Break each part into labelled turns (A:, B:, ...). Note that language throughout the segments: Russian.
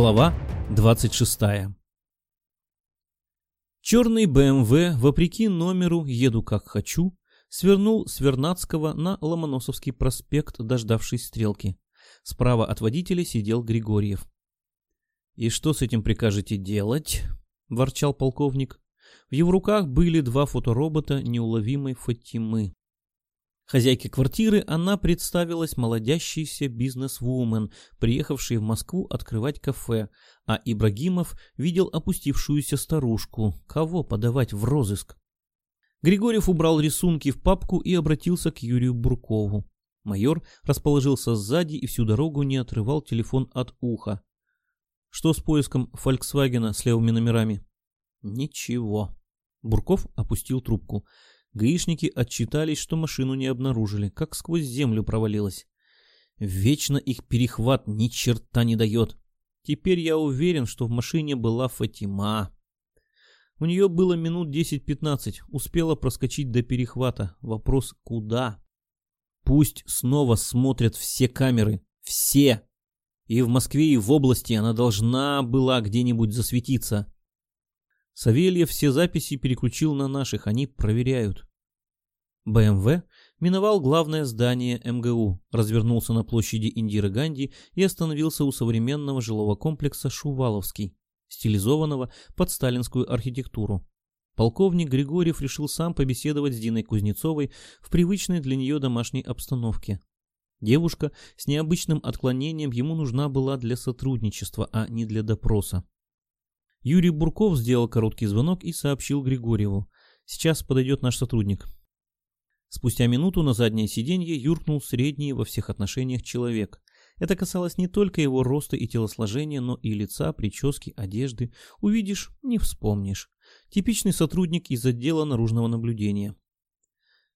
A: Глава 26 Черный БМВ, вопреки номеру «Еду как хочу», свернул с Вернадского на Ломоносовский проспект, дождавшись стрелки. Справа от водителя сидел Григорьев. «И что с этим прикажете делать?» — ворчал полковник. В его руках были два фоторобота неуловимой Фатимы. Хозяйке квартиры она представилась молодящейся бизнес-вумен, приехавшей в Москву открывать кафе, а Ибрагимов видел опустившуюся старушку. Кого подавать в розыск? Григорьев убрал рисунки в папку и обратился к Юрию Буркову. Майор расположился сзади и всю дорогу не отрывал телефон от уха. Что с поиском «Фольксвагена» с левыми номерами? Ничего. Бурков опустил трубку. Гаишники отчитались, что машину не обнаружили, как сквозь землю провалилась. Вечно их перехват ни черта не дает. Теперь я уверен, что в машине была Фатима. У нее было минут 10-15, успела проскочить до перехвата. Вопрос куда? Пусть снова смотрят все камеры. Все. И в Москве, и в области она должна была где-нибудь засветиться. Савельев все записи переключил на наших, они проверяют. БМВ миновал главное здание МГУ, развернулся на площади Индиры Ганди и остановился у современного жилого комплекса Шуваловский, стилизованного под сталинскую архитектуру. Полковник Григорьев решил сам побеседовать с Диной Кузнецовой в привычной для нее домашней обстановке. Девушка с необычным отклонением ему нужна была для сотрудничества, а не для допроса. Юрий Бурков сделал короткий звонок и сообщил Григорьеву. «Сейчас подойдет наш сотрудник». Спустя минуту на заднее сиденье юркнул средний во всех отношениях человек. Это касалось не только его роста и телосложения, но и лица, прически, одежды. Увидишь – не вспомнишь. Типичный сотрудник из отдела наружного наблюдения.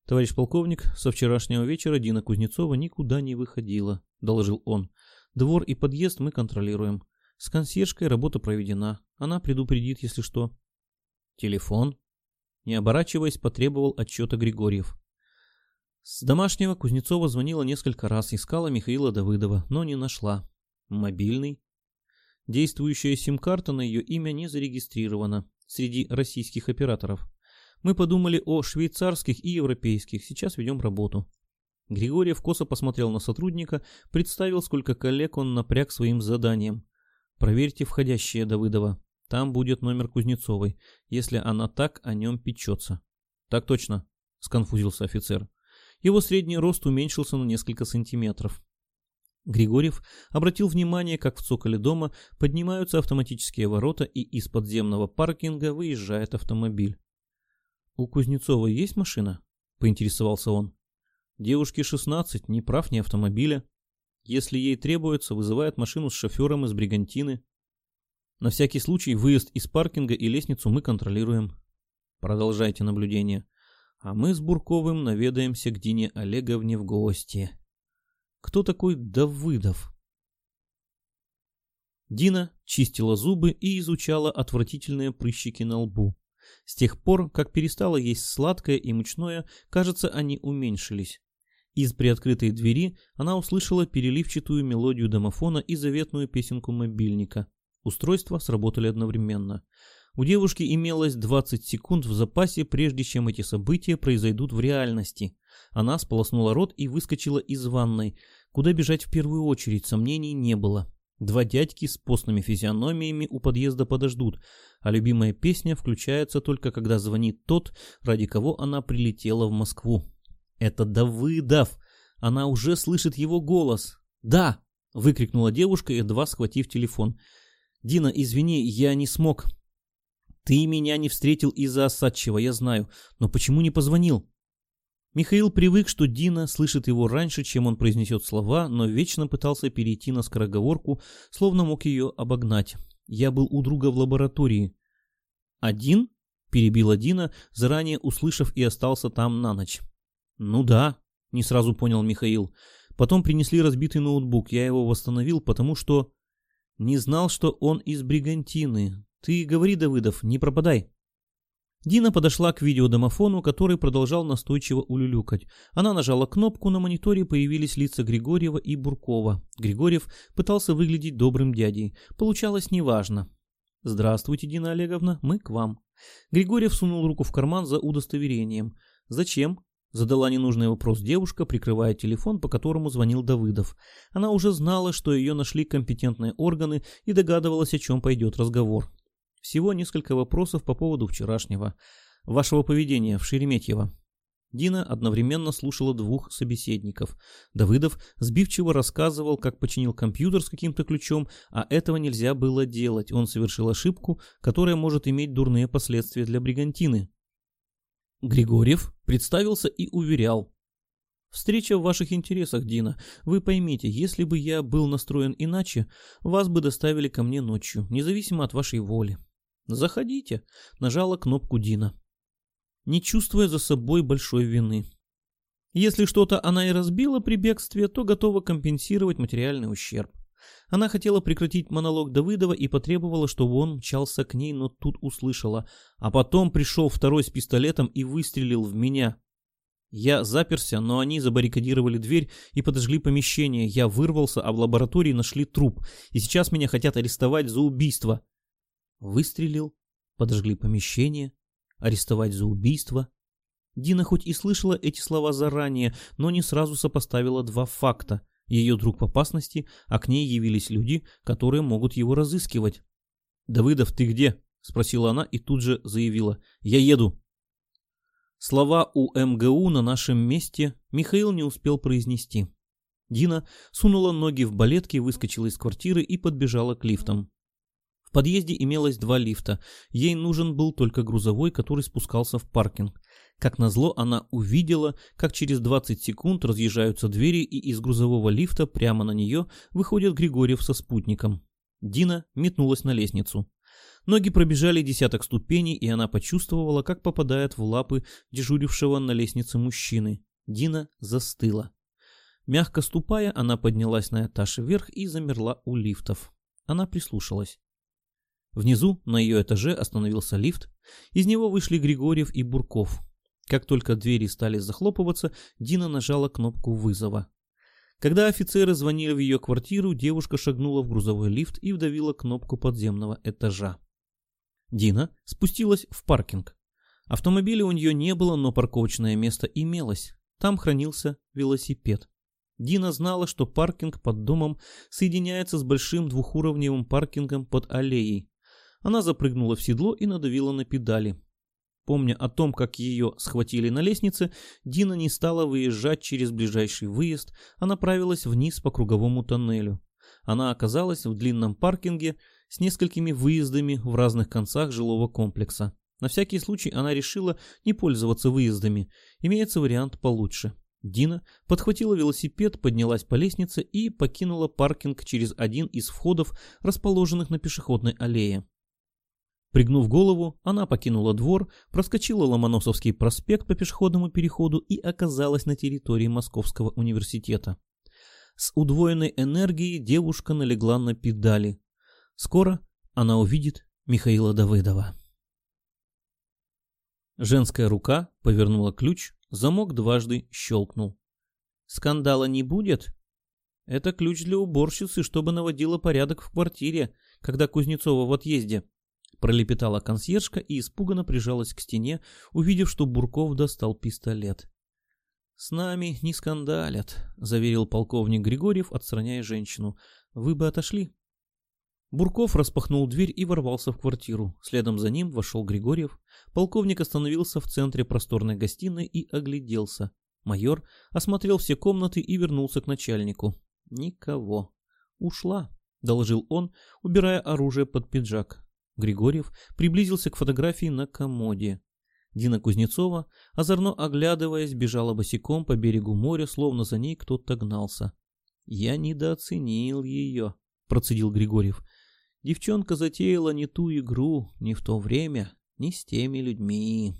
A: «Товарищ полковник, со вчерашнего вечера Дина Кузнецова никуда не выходила», – доложил он. «Двор и подъезд мы контролируем. С консьержкой работа проведена. Она предупредит, если что. Телефон. Не оборачиваясь, потребовал отчета Григорьев. С домашнего Кузнецова звонила несколько раз, искала Михаила Давыдова, но не нашла. Мобильный. Действующая сим-карта на ее имя не зарегистрирована среди российских операторов. Мы подумали о швейцарских и европейских, сейчас ведем работу. Григорьев косо посмотрел на сотрудника, представил, сколько коллег он напряг своим заданием. Проверьте входящее Давыдова. Там будет номер Кузнецовой, если она так о нем печется. Так точно, сконфузился офицер. Его средний рост уменьшился на несколько сантиметров. Григорьев обратил внимание, как в цоколе дома поднимаются автоматические ворота и из подземного паркинга выезжает автомобиль. «У Кузнецова есть машина?» – поинтересовался он. «Девушке 16, ни прав, ни автомобиля. Если ей требуется, вызывает машину с шофером из Бригантины. На всякий случай выезд из паркинга и лестницу мы контролируем. Продолжайте наблюдение. А мы с Бурковым наведаемся к Дине Олеговне в гости. Кто такой Давыдов? Дина чистила зубы и изучала отвратительные прыщики на лбу. С тех пор, как перестала есть сладкое и мучное, кажется, они уменьшились. Из приоткрытой двери она услышала переливчатую мелодию домофона и заветную песенку мобильника. Устройства сработали одновременно. У девушки имелось 20 секунд в запасе, прежде чем эти события произойдут в реальности. Она сполоснула рот и выскочила из ванной. Куда бежать в первую очередь, сомнений не было. Два дядьки с постными физиономиями у подъезда подождут, а любимая песня включается только когда звонит тот, ради кого она прилетела в Москву. Это Давыдов. Она уже слышит его голос. Да, выкрикнула девушка, едва схватив телефон. Дина, извини, я не смог. Ты меня не встретил из-за Осадчего, я знаю. Но почему не позвонил? Михаил привык, что Дина слышит его раньше, чем он произнесет слова, но вечно пытался перейти на скороговорку, словно мог ее обогнать. Я был у друга в лаборатории. «Один?» – перебила Дина, заранее услышав и остался там на ночь. «Ну да», — не сразу понял Михаил. «Потом принесли разбитый ноутбук. Я его восстановил, потому что...» «Не знал, что он из Бригантины. Ты говори, Давыдов, не пропадай». Дина подошла к видеодомофону, который продолжал настойчиво улюлюкать. Она нажала кнопку, на мониторе появились лица Григорьева и Буркова. Григорьев пытался выглядеть добрым дядей. Получалось неважно. «Здравствуйте, Дина Олеговна, мы к вам». Григорьев сунул руку в карман за удостоверением. «Зачем?» Задала ненужный вопрос девушка, прикрывая телефон, по которому звонил Давыдов. Она уже знала, что ее нашли компетентные органы и догадывалась, о чем пойдет разговор. Всего несколько вопросов по поводу вчерашнего. Вашего поведения в Шереметьево. Дина одновременно слушала двух собеседников. Давыдов сбивчиво рассказывал, как починил компьютер с каким-то ключом, а этого нельзя было делать. Он совершил ошибку, которая может иметь дурные последствия для бригантины. Григорьев представился и уверял. «Встреча в ваших интересах, Дина. Вы поймите, если бы я был настроен иначе, вас бы доставили ко мне ночью, независимо от вашей воли. «Заходите», — нажала кнопку Дина, не чувствуя за собой большой вины. Если что-то она и разбила при бегстве, то готова компенсировать материальный ущерб. Она хотела прекратить монолог Давыдова и потребовала, чтобы он мчался к ней, но тут услышала. А потом пришел второй с пистолетом и выстрелил в меня. Я заперся, но они забаррикадировали дверь и подожгли помещение. Я вырвался, а в лаборатории нашли труп. И сейчас меня хотят арестовать за убийство. Выстрелил, подожгли помещение, арестовать за убийство. Дина хоть и слышала эти слова заранее, но не сразу сопоставила два факта. Ее друг в опасности, а к ней явились люди, которые могут его разыскивать. «Давыдов, ты где?» — спросила она и тут же заявила. «Я еду». Слова у МГУ на нашем месте Михаил не успел произнести. Дина сунула ноги в балетки, выскочила из квартиры и подбежала к лифтам подъезде имелось два лифта. Ей нужен был только грузовой, который спускался в паркинг. Как назло, она увидела, как через 20 секунд разъезжаются двери, и из грузового лифта прямо на нее выходит Григорьев со спутником. Дина метнулась на лестницу. Ноги пробежали десяток ступеней, и она почувствовала, как попадает в лапы дежурившего на лестнице мужчины. Дина застыла. Мягко ступая, она поднялась на этаж вверх и замерла у лифтов. Она прислушалась. Внизу, на ее этаже, остановился лифт. Из него вышли Григорьев и Бурков. Как только двери стали захлопываться, Дина нажала кнопку вызова. Когда офицеры звонили в ее квартиру, девушка шагнула в грузовой лифт и вдавила кнопку подземного этажа. Дина спустилась в паркинг. Автомобиля у нее не было, но парковочное место имелось. Там хранился велосипед. Дина знала, что паркинг под домом соединяется с большим двухуровневым паркингом под аллеей. Она запрыгнула в седло и надавила на педали. Помня о том, как ее схватили на лестнице, Дина не стала выезжать через ближайший выезд, а направилась вниз по круговому тоннелю. Она оказалась в длинном паркинге с несколькими выездами в разных концах жилого комплекса. На всякий случай она решила не пользоваться выездами, имеется вариант получше. Дина подхватила велосипед, поднялась по лестнице и покинула паркинг через один из входов, расположенных на пешеходной аллее. Пригнув голову, она покинула двор, проскочила Ломоносовский проспект по пешеходному переходу и оказалась на территории Московского университета. С удвоенной энергией девушка налегла на педали. Скоро она увидит Михаила Давыдова. Женская рука повернула ключ, замок дважды щелкнул. «Скандала не будет?» «Это ключ для уборщицы, чтобы наводила порядок в квартире, когда Кузнецова в отъезде», Пролепетала консьержка и испуганно прижалась к стене, увидев, что Бурков достал пистолет. «С нами не скандалят», — заверил полковник Григорьев, отстраняя женщину. «Вы бы отошли». Бурков распахнул дверь и ворвался в квартиру. Следом за ним вошел Григорьев. Полковник остановился в центре просторной гостиной и огляделся. Майор осмотрел все комнаты и вернулся к начальнику. «Никого. Ушла», — доложил он, убирая оружие под пиджак. Григорьев приблизился к фотографии на комоде. Дина Кузнецова, озорно оглядываясь, бежала босиком по берегу моря, словно за ней кто-то гнался. «Я недооценил ее», — процедил Григорьев. «Девчонка затеяла не ту игру, не в то время, не с теми людьми».